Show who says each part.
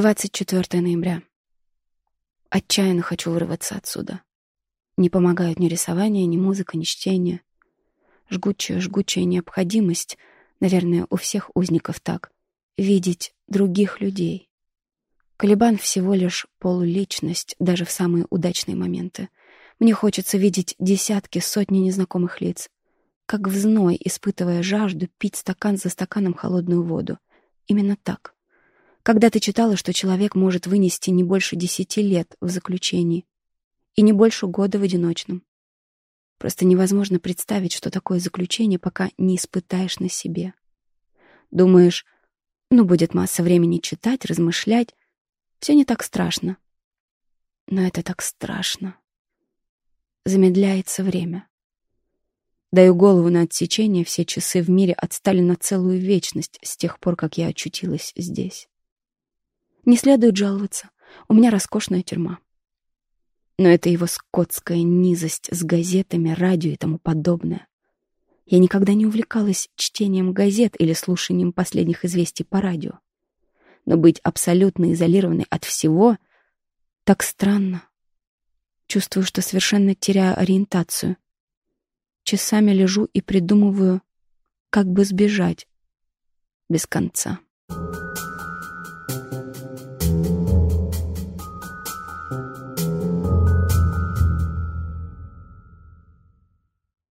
Speaker 1: 24 ноября. Отчаянно хочу вырваться отсюда. Не помогают ни рисование, ни музыка, ни чтение. Жгучая, жгучая необходимость, наверное, у всех узников так, видеть других людей. Калибан всего лишь полуличность, даже в самые удачные моменты. Мне хочется видеть десятки, сотни незнакомых лиц. Как в зной, испытывая жажду, пить стакан за стаканом холодную воду. Именно так. Когда ты читала, что человек может вынести не больше десяти лет в заключении и не больше года в одиночном. Просто невозможно представить, что такое заключение, пока не испытаешь на себе. Думаешь, ну, будет масса времени читать, размышлять. Все не так страшно. Но это так страшно. Замедляется время. Даю голову на отсечение, все часы в мире отстали на целую вечность с тех пор, как я очутилась здесь. Не следует жаловаться. У меня роскошная тюрьма. Но это его скотская низость с газетами, радио и тому подобное. Я никогда не увлекалась чтением газет или слушанием последних известий по радио. Но быть абсолютно изолированной от всего так странно. Чувствую, что совершенно теряю ориентацию. Часами лежу и придумываю, как бы сбежать без конца.